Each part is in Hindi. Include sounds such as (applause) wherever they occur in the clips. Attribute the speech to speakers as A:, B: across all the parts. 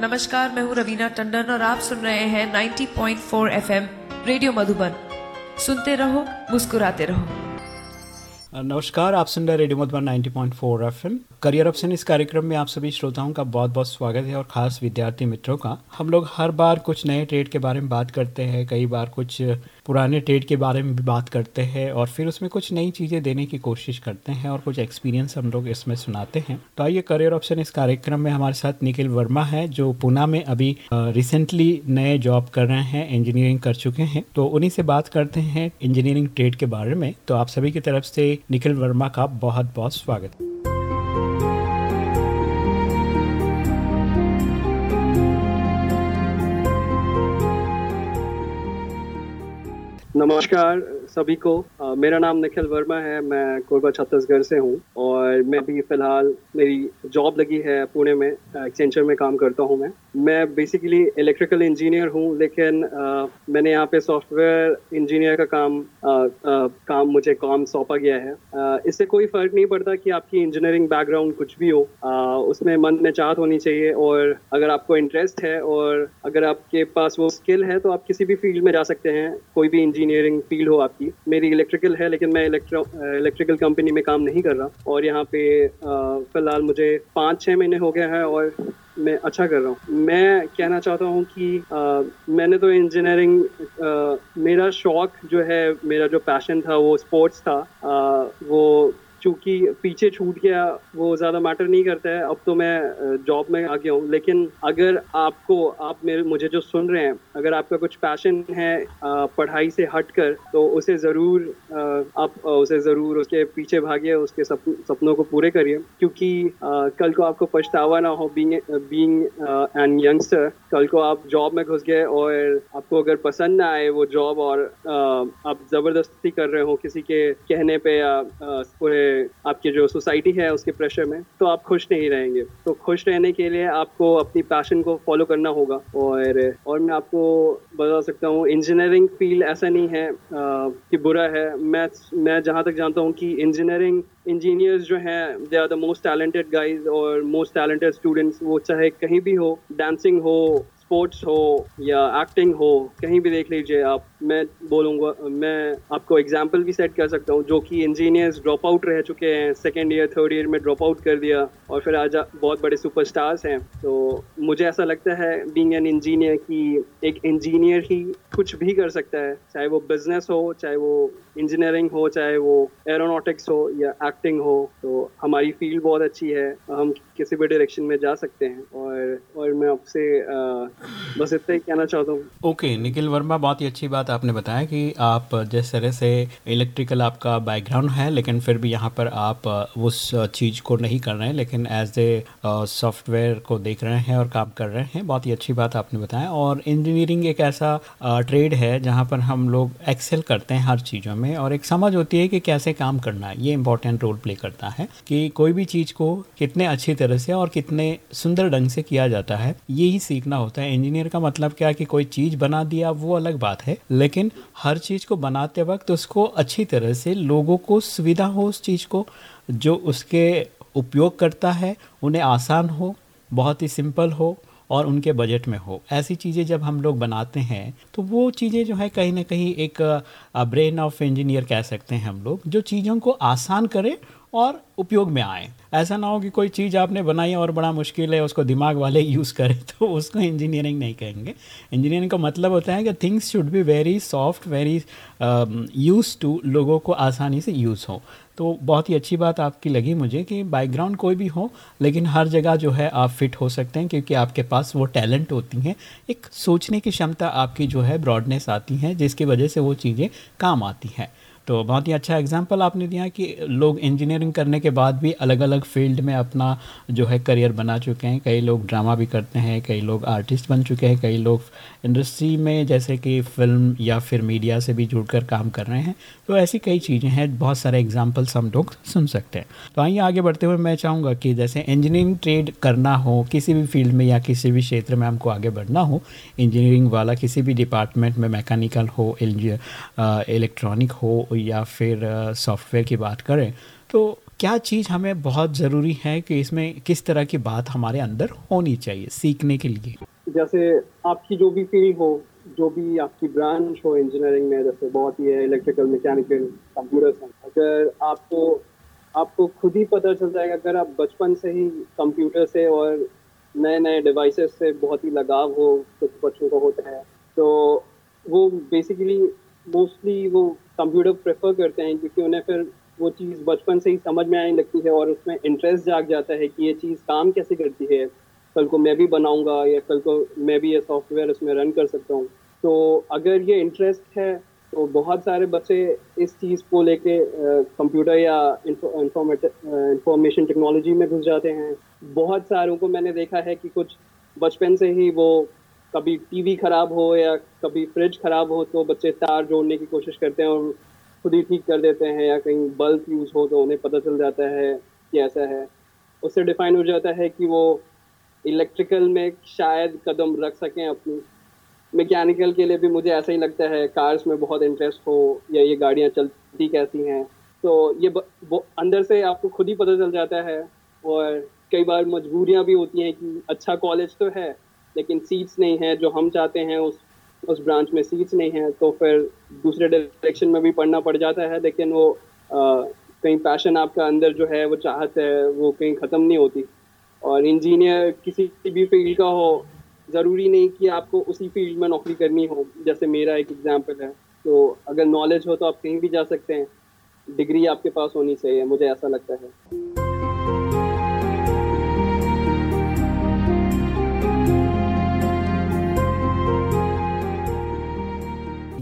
A: नमस्कार, मैं हूँ रवीना टंडन और आप सुन रहे हैं 90.4 पॉइंट रेडियो मधुबन। सुनते रहो, मुस्कुराते रहो।
B: नमस्कार, आप सुन रहे radio Madhuban 90.4 FM. Career option इस कार्यक्रम में आप सभी श्रोताओं का बहुत बहुत स्वागत है और खास विद्यार्थी मित्रों का। हम लोग हर बार कुछ नए ट्रेड के बारे में बात करते हैं, कई बार कुछ पुराने ट्रेड के बारे में भी बात करते हैं और फिर उसमें कुछ नई चीज़ें देने की कोशिश करते हैं और कुछ एक्सपीरियंस हम लोग इसमें सुनाते हैं। तो आइए करियर ऑप्शन इस कार्यक्रम में हमारे साथ निखिल वर्मा है, जो पूना में अभी रिसेंटली नए जॉब कर रहे हैं इंजीनियरिंग कर चुके हैं। तो उन्हीं से बात करते हैं इंजीनियरिंग ट्रेड के बारे में। तो आप सभी की तरफ़ से निखिल वर्मा का बहुत बहुत स्वागत।
C: नमस्कार। सभी को आ, मेरा नाम निखिल वर्मा है मैं कोरबा छत्तीसगढ़ से हूँ और मैं भी फ़िलहाल मेरी जॉब लगी है पुणे में एक्सेंचर में काम करता हूँ मैं। मैं बेसिकली इलेक्ट्रिकल इंजीनियर हूँ लेकिन आ, मैंने यहाँ पे सॉफ्टवेयर इंजीनियर का काम आ, काम मुझे काम सौंपा गया है। इससे कोई फ़र्क नहीं पड़ता कि आपकी इंजीनियरिंग बैकग्राउंड कुछ भी हो। उसमें मन में चाहत होनी चाहिए और अगर आपको इंटरेस्ट है और अगर आपके पास वो स्किल है तो आप किसी भी फ़ील्ड में जा सकते हैं। कोई भी इंजीनियरिंग फ़ील्ड हो आपकी आपकी मेरी इलेक्ट्रिकल है लेकिन मैं इलेक्ट्रिकल कंपनी में काम नहीं कर रहा। और यहाँ पे फ़िलहाल मुझे पाँच छः महीने हो गया है और मैं अच्छा कर रहा हूँ। मैं कहना चाहता हूँ कि आ, मैंने तो इंजीनियरिंग मेरा शौक जो है मेरा जो पैशन था वो स्पोर्ट्स था। आ, वो चूँकि पीछे छूट गया वो ज़्यादा मैटर नहीं करता है। अब तो मैं जॉब में आ गया हूँ लेकिन अगर आपको आप मेरे मुझे जो सुन रहे हैं अगर आपका कुछ पैशन है पढ़ाई से हट कर तो उसे ज़रूर आप उसे ज़रूर उसके पीछे भागिए उसके सप, सपनों को पूरे करिए। क्योंकि कल को आपको पछतावा ना हो बींग बीइंग एन यंगस्टर कल को आप जॉब में घुस गए और आपको अगर पसंद ना आए वो जॉब और आप ज़बरदस्ती कर रहे हो किसी के कहने पे या पूरे आपकी जो सोसाइटी है उसके प्रेशर में तो आप खुश नहीं रहेंगे। तो खुश रहने के लिए आपको अपनी पैशन को फॉलो करना होगा। और और मैं आपको बता सकता हूँ इंजीनियरिंग फ़ील्ड ऐसा नहीं है आ, कि बुरा है। मैं मैं जहाँ तक जानता हूँ कि इंजीनियरिंग इंजीनियर्स जो हैं they are the most talented guys और मोस्ट टैलेंटेड स्टूडेंट्स वो चाहे कहीं भी हो डांसिंग हो स्पोर्ट्स हो या एक्टिंग हो कहीं भी देख लीजिए आप। मैं बोलूँगा मैं आपको एग्ज़ाम्पल भी सेट कर सकता हूँ जो कि इंजीनियर्स ड्रॉप आउट रह चुके हैं सेकेंड ईयर थर्ड ईयर में ड्रॉप आउट कर दिया और फिर आज बहुत बड़े सुपरस्टार्स हैं। तो मुझे ऐसा लगता है बीइंग एन इंजीनियर कि एक इंजीनियर ही कुछ भी कर सकता है चाहे वो बिज़नेस हो चाहे वो इंजीनियरिंग हो चाहे वो एरोनॉटिक्स हो या एक्टिंग हो तो हमारी फ़ील्ड बहुत अच्छी है हम किसी भी डायरेक्शन में जा सकते हैं और और मैं आपसे बस इतना ही कहना चाहता हूँ।
B: ओके okay, निखिल वर्मा बहुत ही अच्छी बात आपने बताया कि आप जिस तरह से इलेक्ट्रिकल आपका बैकग्राउंड है, लेकिन फिर भी यहाँ पर आप उस चीज़ को नहीं कर रहे हैं, लेकिन एज ए सॉफ्टवेयर को देख रहे हैं और काम कर रहे हैं, बहुत ही अच्छी बात आपने बताया। और इंजीनियरिंग एक ऐसा ट्रेड है जहाँ पर हम लोग एक्सेल करते हैं हर चीज़ों में और एक समझ होती है कि कैसे काम करना है। ये इंपॉर्टेंट रोल प्ले करता है कि कोई भी चीज़ को कितने अच्छी तरह से और कितने सुंदर ढंग से किया जाता है, यही सीखना होता है। इंजीनियर का मतलब क्या कि कोई चीज़ बना दिया, वो अलग बात है। लेकिन हर चीज़ को बनाते वक्त उसको अच्छी तरह से लोगों को सुविधा हो उस चीज़ को, जो उसके उपयोग करता है, उन्हें आसान हो, बहुत ही सिंपल हो और उनके बजट में हो। ऐसी चीज़ें जब हम लोग बनाते हैं तो वो चीज़ें जो है कहीं ना कहीं एक ब्रेन ऑफ़ इंजीनियर कह सकते हैं हम लोग, जो चीज़ों को आसान करें और उपयोग में आए। ऐसा ना हो कि कोई चीज़ आपने बनाई और बड़ा मुश्किल है, उसको दिमाग वाले (laughs) यूज़ करें तो उसको इंजीनियरिंग नहीं कहेंगे। इंजीनियरिंग का मतलब होता है कि things should be very soft very use to लोगों को आसानी से यूज़ हो। तो बहुत ही अच्छी बात आपकी लगी मुझे कि बैकग्राउंड कोई भी हो, लेकिन हर जगह जो है आप फिट हो सकते हैं, क्योंकि आपके पास वो टैलेंट होती हैं। एक सोचने की क्षमता आपकी जो है ब्रॉडनेस आती है, जिसकी वजह से वो चीज़ें काम आती हैं। तो बहुत ही अच्छा एग्जांपल आपने दिया कि लोग इंजीनियरिंग करने के बाद भी अलग अलग फ़ील्ड में अपना जो है करियर बना चुके हैं। कई लोग ड्रामा भी करते हैं, कई लोग आर्टिस्ट बन चुके हैं, कई लोग इंडस्ट्री में जैसे कि फ़िल्म या फिर मीडिया से भी जुड़कर काम कर रहे हैं। तो ऐसी कई चीज़ें हैं, बहुत सारे एग्जाम्पल्स हम लोग सुन सकते हैं। तो आइए आगे बढ़ते हुए मैं चाहूँगा कि जैसे इंजीनियरिंग ट्रेड करना हो, किसी भी फ़ील्ड में या किसी भी क्षेत्र में हमको आगे बढ़ना हो इंजीनियरिंग वाला किसी भी डिपार्टमेंट में मैकेनिकल हो इलेक्ट्रॉनिक हो या फिर सॉफ्टवेयर की बात करें तो क्या चीज़ हमें बहुत ज़रूरी है कि इसमें किस तरह की बात हमारे अंदर होनी चाहिए सीखने के लिए?
C: जैसे आपकी जो भी फ़ील्ड हो, जो भी आपकी ब्रांच हो इंजीनियरिंग में, जैसे बहुत ही है इलेक्ट्रिकल मैकेनिकल कंप्यूटर अगर आपको आपको खुद ही पता चल जाएगा, अगर आप बचपन से ही कंप्यूटर से और नए नए डिवाइसेस से बहुत ही लगाव हो, कुछ बच्चों को होता है तो वो बेसिकली मोस्टली वो कंप्यूटर प्रेफर करते हैं, क्योंकि उन्हें फिर वो चीज़ बचपन से ही समझ में आने लगती है और उसमें इंटरेस्ट जाग जाता है कि ये चीज़ काम कैसे करती है। कल को मैं भी बनाऊँगा या कल को मैं भी ये सॉफ्टवेयर उसमें रन कर सकता हूँ। तो अगर ये इंटरेस्ट है तो बहुत सारे बच्चे इस चीज़ को लेके कंप्यूटर या इंफॉर्मेशन टेक्नोलॉजी में घुस जाते हैं। बहुत सारों को मैंने देखा है कि कुछ बचपन से ही वो कभी टीवी खराब हो या कभी फ्रिज खराब हो तो बच्चे तार जोड़ने की कोशिश करते हैं और खुद ही ठीक कर देते हैं या कहीं बल्ब यूज़ हो तो उन्हें पता चल जाता है कि ऐसा है। उससे डिफाइन हो जाता है कि वो इलेक्ट्रिकल में शायद कदम रख सकें अपनी। मैकेनिकल के लिए भी मुझे ऐसा ही लगता है कार्स में बहुत इंटरेस्ट हो या ये गाड़ियाँ चलती कैसी हैं। तो ये ब, वो अंदर से आपको खुद ही पता चल जाता है और कई बार मजबूरियाँ भी होती हैं कि अच्छा कॉलेज तो है लेकिन सीट्स नहीं है जो हम चाहते हैं उस उस ब्रांच में सीट्स नहीं है तो फिर दूसरे डायरेक्शन में भी पढ़ना पड़ जाता है लेकिन वो आ, कहीं पैशन आपका अंदर जो है वो चाहत है वो कहीं ख़त्म नहीं होती। और इंजीनियर किसी भी फ़ील्ड का हो ज़रूरी नहीं कि आपको उसी फ़ील्ड में नौकरी करनी हो जैसे मेरा एक एग्ज़ाम्पल है। तो अगर नॉलेज हो तो आप कहीं भी जा सकते हैं डिग्री आपके पास होनी चाहिए मुझे ऐसा लगता है।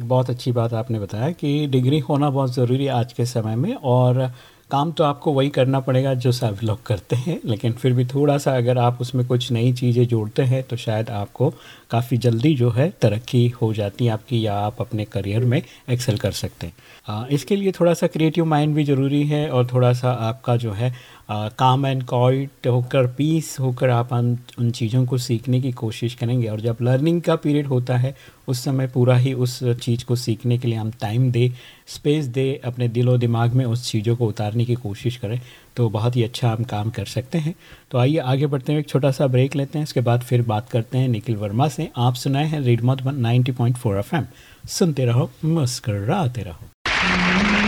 B: बहुत अच्छी बात आपने बताया कि डिग्री होना बहुत ज़रूरी है आज के समय में और काम तो आपको वही करना पड़ेगा जो सभी लोग करते हैं, लेकिन फिर भी थोड़ा सा अगर आप उसमें कुछ नई चीज़ें जोड़ते हैं तो शायद आपको काफ़ी जल्दी जो है तरक्की हो जाती है आपकी या आप अपने करियर में एक्सेल कर सकते हैं। इसके लिए थोड़ा सा क्रिएटिव माइंड भी ज़रूरी है और थोड़ा सा आपका जो है काम एंड क्वाइट होकर पीस होकर आप उन चीज़ों को सीखने की कोशिश करेंगे और जब लर्निंग का पीरियड होता है, उस समय पूरा ही उस चीज़ को सीखने के लिए हम टाइम दे स्पेस दे, अपने दिलो दिमाग में उस चीज़ों को उतारने की कोशिश करें तो बहुत ही अच्छा हम काम कर सकते हैं। तो आइए आगे बढ़ते हैं एक छोटा सा ब्रेक लेते हैं इसके बाद फिर बात करते हैं निखिल वर्मा से। आप सुनाए हैं red one ninety point four F सुनते रहो मुस्कर रहो।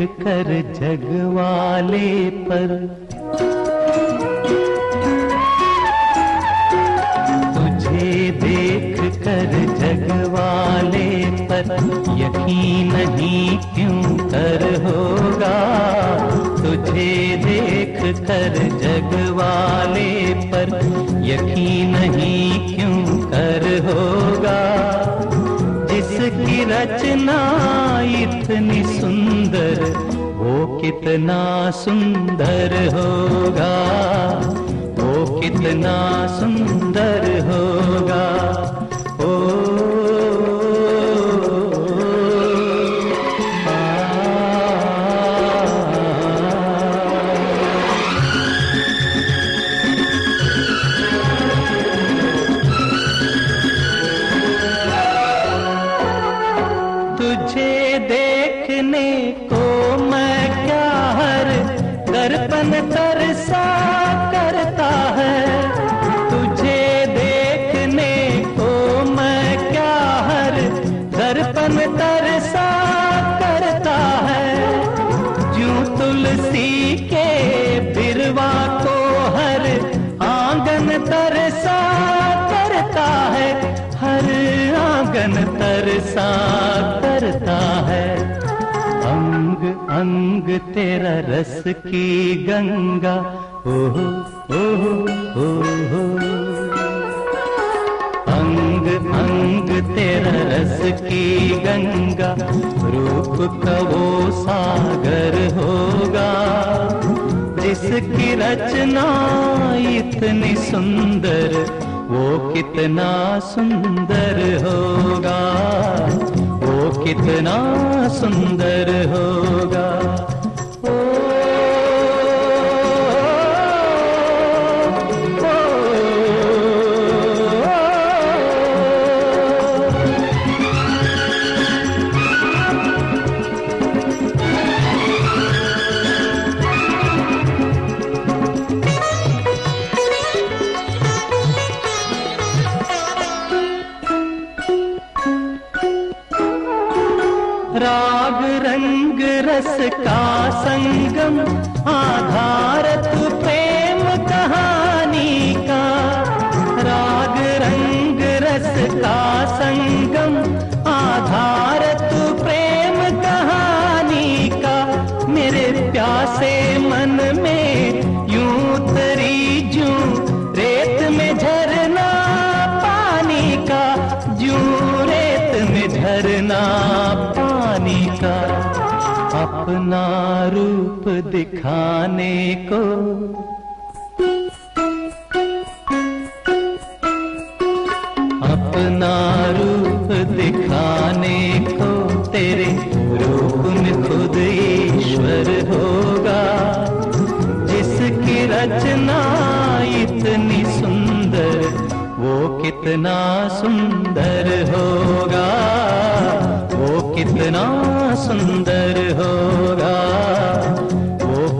D: कर जग वाले पर। तुझे देख कर जग वाले पर यकीन नहीं क्यों कर होगा? तुझे देख कर जग वाले पर यकीन नहीं क्यों कर होगा? जिसकी रचना इतनी कितना सुंदर होगा वो कितना सुंदर होगा। अंग तेरा रस की गंगा। ओ हो ओ हो अंग अंग तेरा रस की गंगा। रूप का वो सागर होगा। जिसकी रचना इतनी सुंदर, वो कितना सुंदर होगा। कितना सुंदर होगा। संगम आधारत प्रेम रूप दिखाने को। अपना रूप दिखाने को तेरे रूप में खुद ईश्वर होगा। जिसकी रचना इतनी सुंदर, वो कितना सुंदर होगा। वो कितना सुंदर होगा।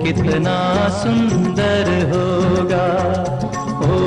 D: कितना सुंदर होगा ओ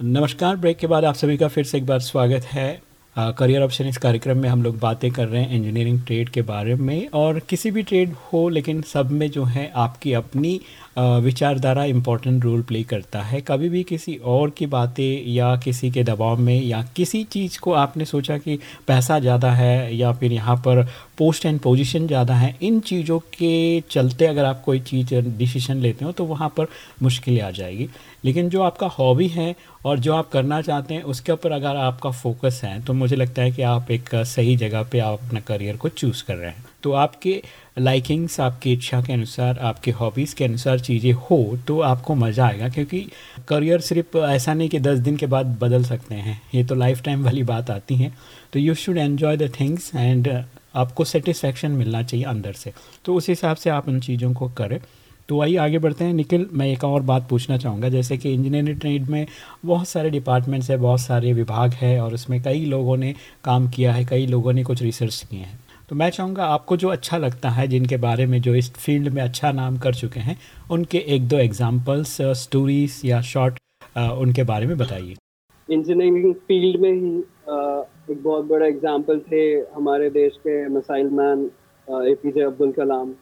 B: नमस्कार ब्रेक के बाद आप सभी का फिर से एक बार स्वागत है करियर ऑप्शन इस कार्यक्रम में हम लोग बातें कर रहे हैं इंजीनियरिंग ट्रेड के बारे में और किसी भी ट्रेड हो, लेकिन सब में जो है आपकी अपनी विचारधारा इम्पोर्टेंट रोल प्ले करता है। कभी भी किसी और की बातें या किसी के दबाव में या किसी चीज़ को आपने सोचा कि पैसा ज़्यादा है या फिर यहाँ पर पोस्ट एंड पोजीशन ज़्यादा है, इन चीज़ों के चलते अगर आप कोई चीज़ डिसीज़न लेते हो तो वहाँ पर मुश्किलें आ जाएगी। लेकिन जो आपका हॉबी है और जो आप करना चाहते हैं, उसके ऊपर अगर आपका फोकस है तो मुझे लगता है कि आप एक सही जगह पे आप अपना करियर को चूज़ कर रहे हैं। तो आपके लाइकिंग्स आपकी इच्छा के अनुसार, आपके हॉबीज़ के अनुसार चीज़ें हो तो आपको मज़ा आएगा, क्योंकि करियर सिर्फ़ ऐसा नहीं कि दस दिन के बाद बदल सकते हैं। ये तो लाइफ टाइम वाली बात आती है। तो you should enjoy the things and आपको सेटिस्फैक्शन मिलना चाहिए अंदर से। तो उस हिसाब से आप उन चीज़ों को करें। तो आइए आगे बढ़ते हैं। निखिल, मैं एक और बात पूछना चाहूँगा। जैसे कि इंजीनियरिंग ट्रेड में बहुत सारे डिपार्टमेंट्स हैं, बहुत सारे विभाग है और उसमें कई लोगों ने काम किया है, कई लोगों ने कुछ रिसर्च किए हैं। तो मैं चाहूँगा आपको जो अच्छा लगता है, जिनके बारे में, जो इस फ़ील्ड में अच्छा नाम कर चुके हैं, उनके एक दो एग्जाम्पल्स स्टोरीज या शॉर्ट उनके बारे में बताइए।
C: इंजीनियरिंग फ़ील्ड में ही एक बहुत बड़ा एग्ज़ाम्पल थे हमारे देश के missile man A P J Abdul Kalam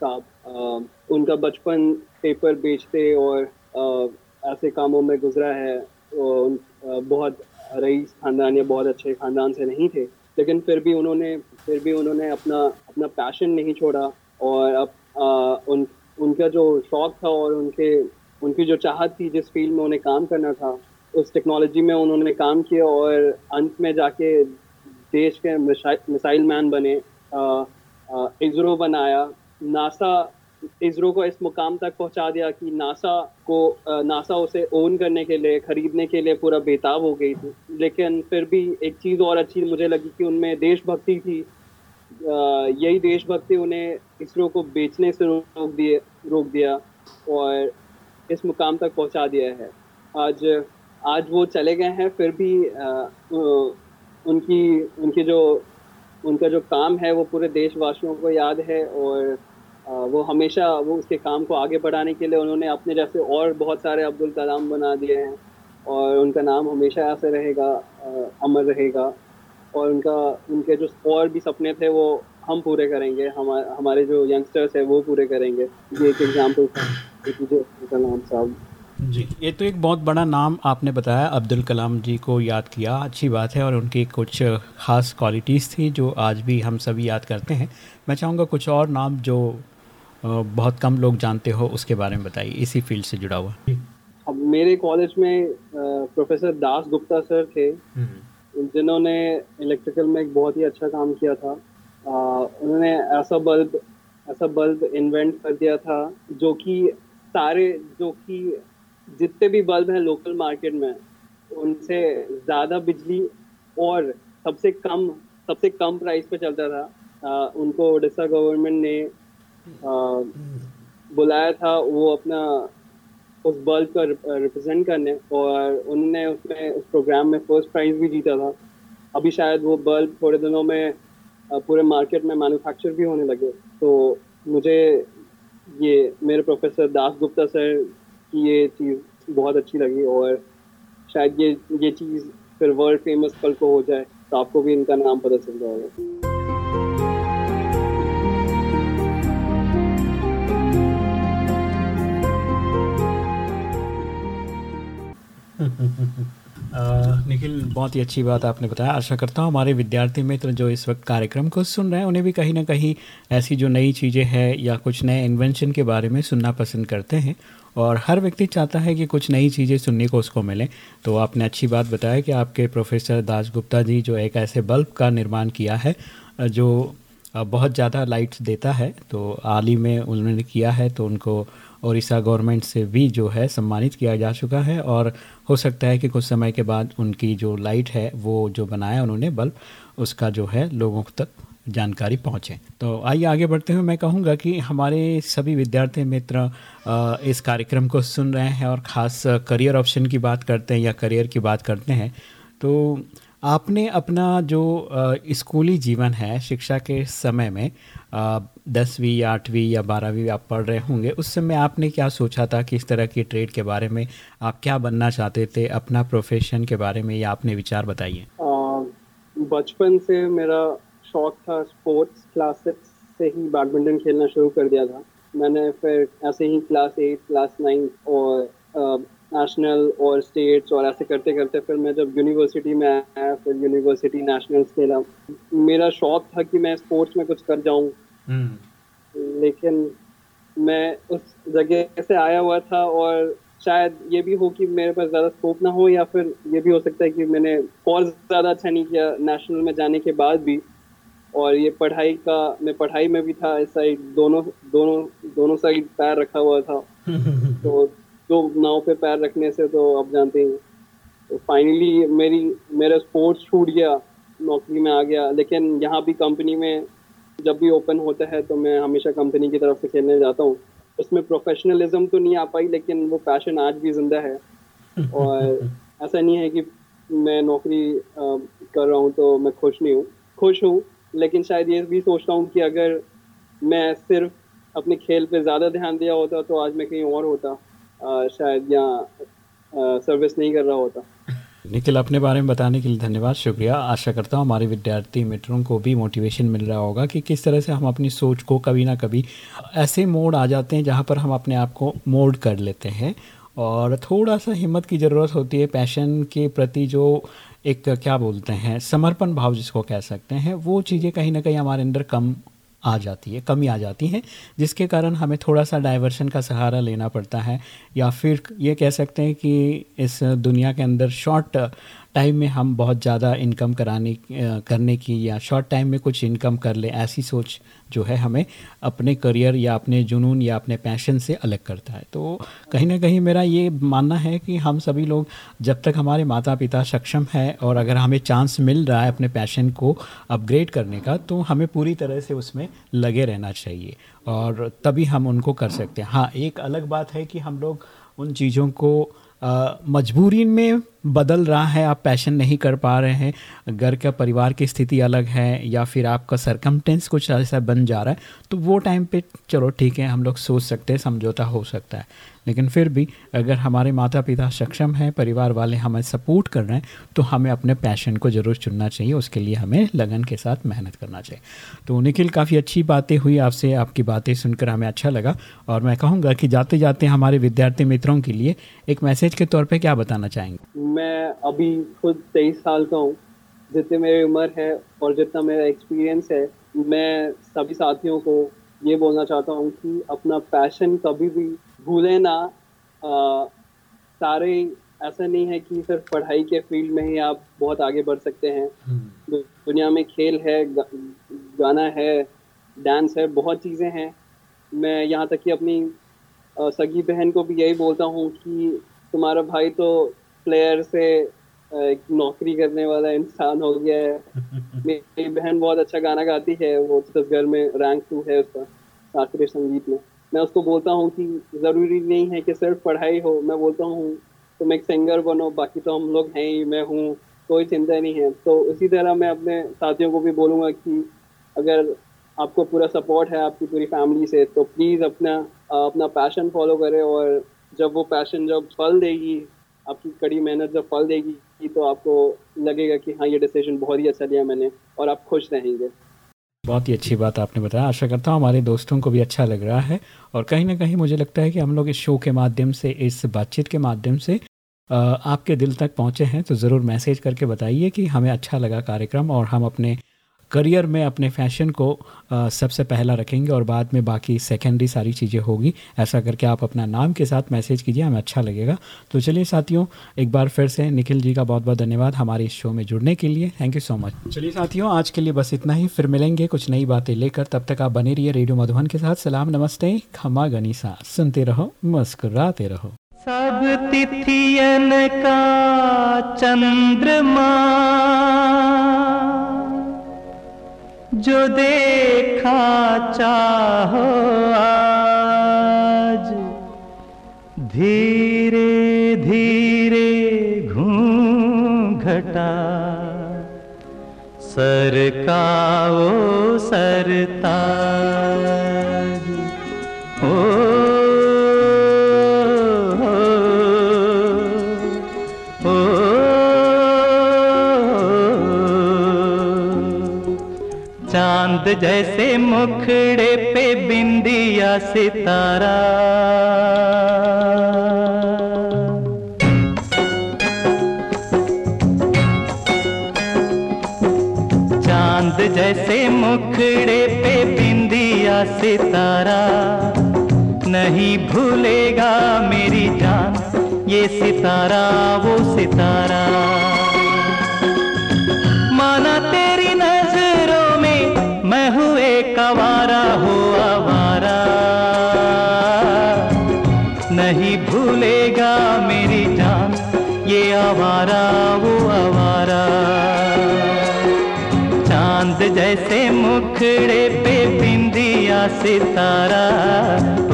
C: साहब। उनका बचपन पेपर बेचते और ऐसे कामों में गुजरा है और बहुत रईस खानदान या बहुत अच्छे खानदान से नहीं थे, लेकिन फिर भी उन्होंने, फिर भी उन्होंने अपना अपना पैशन नहीं छोड़ा और अब उन, उनका जो शौक था और उनके, उनकी जो चाहत थी जिस फ़ील्ड में उन्हें काम करना था, उस टेक्नोलॉजी में उन्होंने काम किया और अंत में जाके देश के मिसाइल मैन बने इसरो बनाया, नासा इसरो को इस मुकाम तक पहुँचा दिया कि नासा को नासा उसे ओन करने के लिए, खरीदने के लिए पूरा बेताब हो गई थी। लेकिन फिर भी एक चीज़ और अच्छी मुझे लगी कि उनमें देशभक्ति थी। यही देशभक्ति उन्हें इसरो को बेचने से रोक दिए, रोक दिया और इस मुकाम तक पहुँचा दिया है। आज आज वो चले गए हैं, फिर भी उनकी उनकी जो, उनका जो काम है वो पूरे देशवासियों को याद है और वो हमेशा वो उसके काम को आगे बढ़ाने के लिए उन्होंने अपने जैसे और बहुत सारे अब्दुल कलाम बना दिए हैं और उनका नाम हमेशा ऐसे रहेगा अमर रहेगा। और उनका, उनके जो और भी सपने थे वो हम पूरे करेंगे हमारे हमारे जो यंगस्टर्स हैं वो पूरे करेंगे। ये एक एग्ज़ाम्पल था अब्दुल कलाम साहब।
B: जी, ये तो एक बहुत बड़ा नाम आपने बताया, अब्दुल कलाम जी को याद किया, अच्छी बात है। और उनकी कुछ ख़ास क्वालिटीज़ थी, जो आज भी हम सभी याद करते हैं। मैं चाहूँगा कुछ और नाम जो बहुत कम लोग जानते हो उसके बारे में बताइए इसी फ़ील्ड से जुड़ा हुआ।
C: अब मेरे कॉलेज में प्रोफेसर दास गुप्ता सर थे। हम्म। जिन्होंने इलेक्ट्रिकल में एक बहुत ही अच्छा काम किया था। उन्होंने ऐसा बल्ब ऐसा बल्ब इन्वेंट कर दिया था जो कि सारे जो कि जितने भी बल्ब हैं लोकल मार्केट में उनसे ज़्यादा बिजली और सबसे कम सबसे कम प्राइस पे चलता था। आ, उनको उड़ीसा गवर्नमेंट ने बुलाया था वो अपना उस बल्ब का रिप्रेजेंट करने और उन्होंने उसमें उस प्रोग्राम में फ़र्स्ट प्राइज भी जीता था। अभी शायद वो बल्ब थोड़े दिनों में पूरे मार्केट में मैन्युफैक्चर भी होने लगे। तो मुझे ये, मेरे प्रोफेसर दास गुप्ता सर की ये चीज़ बहुत अच्छी लगी और शायद ये ये चीज़ फिर वर्ल्ड फ़ेमस कल को हो जाए तो आपको भी इनका नाम पता चल जाएगा। (laughs)
B: निखिल, बहुत ही अच्छी बात आपने बताया। आशा करता हूँ हमारे विद्यार्थी मित्र जो इस वक्त कार्यक्रम को सुन रहे हैं, उन्हें भी कहीं ना कहीं ऐसी जो नई चीज़ें हैं या कुछ नए इन्वेंशन के बारे में सुनना पसंद करते हैं और हर व्यक्ति चाहता है कि कुछ नई चीज़ें सुनने को उसको मिले। तो आपने अच्छी बात बताया कि आपके प्रोफेसर दास गुप्ता जी जो एक ऐसे बल्ब का निर्माण किया है, जो बहुत ज़्यादा लाइट्स देता है तो ही में उन्होंने किया है तो उनको उड़ीसा गवर्नमेंट से भी जो है सम्मानित किया जा चुका है और हो सकता है कि कुछ समय के बाद उनकी जो लाइट है, वो जो बनाया उन्होंने बल्ब, उसका जो है लोगों तक जानकारी पहुँचे। तो आइए आगे बढ़ते हुए मैं कहूँगा कि हमारे सभी विद्यार्थी मित्र इस कार्यक्रम को सुन रहे हैं और ख़ास करियर ऑप्शन की बात करते हैं या करियर की बात करते हैं तो आपने अपना जो स्कूली जीवन है, शिक्षा के समय में दसवीं या आठवीं या बारहवीं आप पढ़ रहे होंगे, उस समय आपने क्या सोचा था कि इस तरह की ट्रेड के बारे में आप क्या बनना चाहते थे अपना प्रोफेशन के बारे में, या आपने विचार बताइए?
C: बचपन से मेरा शौक था स्पोर्ट्स क्लासेस से ही बैडमिंटन खेलना शुरू कर दिया था। मैंने फिर ऐसे ही क्लास एट क्लास नाइन और नेशनल और स्टेट्स और ऐसे करते करते फिर मैं जब यूनिवर्सिटी में आया फिर यूनिवर्सिटी नेशनल खेला मेरा शौक था कि मैं स्पोर्ट्स में कुछ कर जाऊँ। हम्म। लेकिन मैं उस जगह से आया हुआ था और शायद ये भी हो कि मेरे पास ज़्यादा स्कोप ना हो या फिर ये भी हो सकता है कि मैंने और ज़्यादा अच्छा नहीं किया नेशनल में जाने के बाद भी। और ये पढ़ाई का मैं पढ़ाई में भी था इस साइड दोनों दोनों दोनों साइड पैर रखा हुआ था। (laughs) तो दो नाव पे पैर रखने से तो आप जानते हैं तो फाइनली मेरी मेरा स्पोर्ट्स छूट गया नौकरी में आ गया। लेकिन यहाँ भी कंपनी में जब भी ओपन होता है तो मैं हमेशा कंपनी की तरफ़ से खेलने जाता हूँ। उसमें प्रोफेशनलिज्म तो नहीं आ पाई लेकिन वो पैशन आज भी ज़िंदा है। (laughs) और ऐसा नहीं है कि मैं नौकरी कर रहा हूँ तो मैं खुश नहीं हूँ। खुश हूँ लेकिन शायद ये भी सोचता हूँ कि अगर मैं सिर्फ़ अपने खेल पे ज़्यादा ध्यान दिया होता तो आज मैं कहीं और होता। शायद यहाँ सर्विस नहीं कर रहा होता।
B: निखिल, अपने बारे में बताने के लिए धन्यवाद, शुक्रिया। आशा करता हूँ हमारे विद्यार्थी मित्रों को भी मोटिवेशन मिल रहा होगा कि किस तरह से हम अपनी सोच को कभी ना कभी ऐसे मोड आ जाते हैं जहाँ पर हम अपने आप को मोड कर लेते हैं। और थोड़ा सा हिम्मत की ज़रूरत होती है पैशन के प्रति जो एक, क्या बोलते हैं, समर्पण भाव जिसको कह सकते हैं, वो चीज़ें कहीं ना कहीं हमारे अंदर कम आ जाती है, कमी आ जाती है, जिसके कारण हमें थोड़ा सा डाइवर्शन का सहारा लेना पड़ता है या फिर ये कह सकते हैं कि इस दुनिया के अंदर शॉर्ट टाइम में हम बहुत ज़्यादा इनकम कराने करने की या शॉर्ट टाइम में कुछ इनकम कर ले, ऐसी सोच जो है हमें अपने करियर या अपने जुनून या अपने पैशन से अलग करता है। तो कहीं ना कहीं मेरा ये मानना है कि हम सभी लोग जब तक हमारे माता पिता सक्षम है और अगर हमें चांस मिल रहा है अपने पैशन को अपग्रेड करने का तो हमें पूरी तरह से उसमें लगे रहना चाहिए और तभी हम उनको कर सकते हैं। हाँ एक अलग बात है कि हम लोग उन चीज़ों को मजबूरी में बदल रहा है, आप पैशन नहीं कर पा रहे हैं, घर का परिवार की स्थिति अलग है, या फिर आपका सरकमटेंस कुछ ऐसा बन जा रहा है तो वो टाइम पे चलो ठीक है, हम लोग सोच सकते हैं, समझौता हो सकता है। लेकिन फिर भी अगर हमारे माता पिता सक्षम हैं, परिवार वाले हमें सपोर्ट कर रहे हैं तो हमें अपने पैशन को ज़रूर चुनना चाहिए, उसके लिए हमें लगन के साथ मेहनत करना चाहिए। तो निखिल, काफ़ी अच्छी बातें हुई आपसे, आपकी बातें सुनकर हमें अच्छा लगा, और मैं कहूँगा कि जाते जाते हमारे विद्यार्थी मित्रों के लिए एक मैसेज के तौर पर क्या बताना चाहेंगे?
C: मैं अभी खुद तेईस साल का हूँ। जितनी मेरी उम्र है और जितना मेरा एक्सपीरियंस है मैं सभी साथियों को ये बोलना चाहता हूँ कि अपना पैशन कभी भी भूले ना। आ, सारे ऐसा नहीं है कि सिर्फ़ पढ़ाई के फ़ील्ड में ही आप बहुत आगे बढ़ सकते हैं। दु- दुनिया में खेल है गा, गाना है डांस है बहुत चीज़ें हैं। मैं यहाँ तक कि अपनी सगी बहन को भी यही बोलता हूँ कि तुम्हारा भाई तो प्लेयर से एक नौकरी करने वाला इंसान हो गया है। (laughs) मेरी बहन बहुत अच्छा गाना गाती है वो सब घर में रैंक टू है उसका शास्त्रीय संगीत में। मैं उसको बोलता हूँ कि ज़रूरी नहीं है कि सिर्फ़ पढ़ाई हो मैं बोलता हूँ तुम एक सिंगर बनो बाकी तो हम लोग हैं ही मैं हूँ कोई चिंता नहीं है। तो इसी तरह मैं अपने साथियों को भी बोलूँगा कि अगर आपको पूरा सपोर्ट है आपकी पूरी फैमिली से तो प्लीज़ अपना अपना पैशन फॉलो करें और जब वो पैशन जब फल देगी आपकी कड़ी मेहनत जब फल देगी तो आपको लगेगा कि हाँ ये डिसीज़न बहुत ही अच्छा लिया मैंने और आप खुश रहेंगे।
B: बहुत ही अच्छी बात आपने बताया। आशा करता हूँ हमारे दोस्तों को भी अच्छा लग रहा है और कहीं ना कहीं मुझे लगता है कि हम लोग इस शो के माध्यम से, इस बातचीत के माध्यम से आपके दिल तक पहुँचे हैं। तो ज़रूर मैसेज करके बताइए कि हमें अच्छा लगा कार्यक्रम और हम अपने करियर में अपने फ़ैशन को सबसे पहला रखेंगे और बाद में बाकी सेकेंडरी सारी चीज़ें होगी। ऐसा करके आप अपना नाम के साथ मैसेज कीजिए, हमें अच्छा लगेगा। तो चलिए साथियों, एक बार फिर से निखिल जी का बहुत बहुत धन्यवाद हमारे इस शो में जुड़ने के लिए। थैंक यू सो मच चलिए साथियों, आज के लिए बस इतना ही। फिर मिलेंगे कुछ नई बातें लेकर। तब तक आप बने रहिए रेडियो मधुबन के साथ। सलाम, नमस्ते। खमा गनीसा। सुनते रहो, मुस्कुराते रहो।
D: सब तिथियन का चंद्रमा। जो देखा चाहो आज। धीरे धीरे घूंघटा। सरकाओ सरताज ओ ओ, चाँद जैसे मुखड़े पे बिंदिया सितारा। चाँद जैसे मुखड़े पे बिंदिया सितारा। नहीं भूलेगा मेरी जान, ये सितारा, वो सितारा। मुखड़े पे बिंदिया सितारा।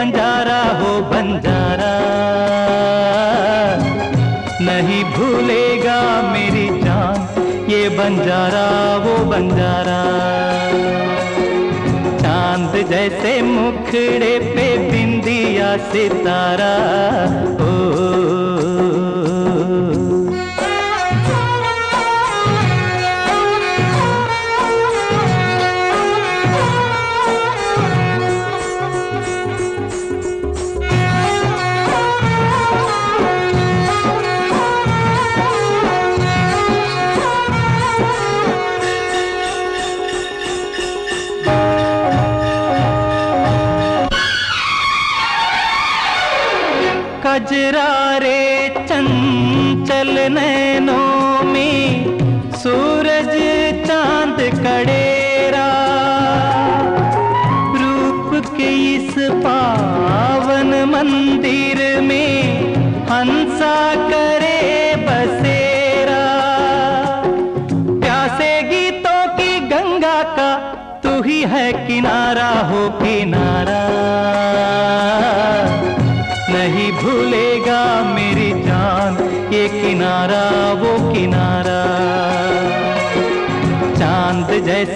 D: बंजारा हो बंजारा। नहीं भूलेगा मेरी जान, ये बंजारा वो बंजारा। चाँद जैसे मुखड़े पे बिंदिया सितारा ओ, कजरारे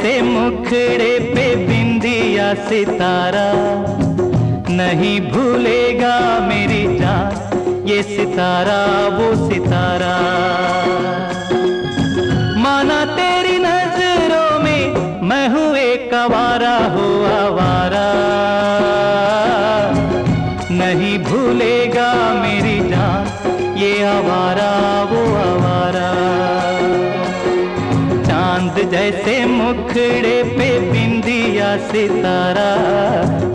D: जैसे मुखड़े पे बिंदिया सितारा। नहीं भूलेगा मेरी जान, ये सितारा, वो सितारा। माना तेरी नज़रों में मैं हूँ एक आवारा, हो आवारा। नहीं भूलेगा जैसे मुखड़े पे बिंदिया सितारा।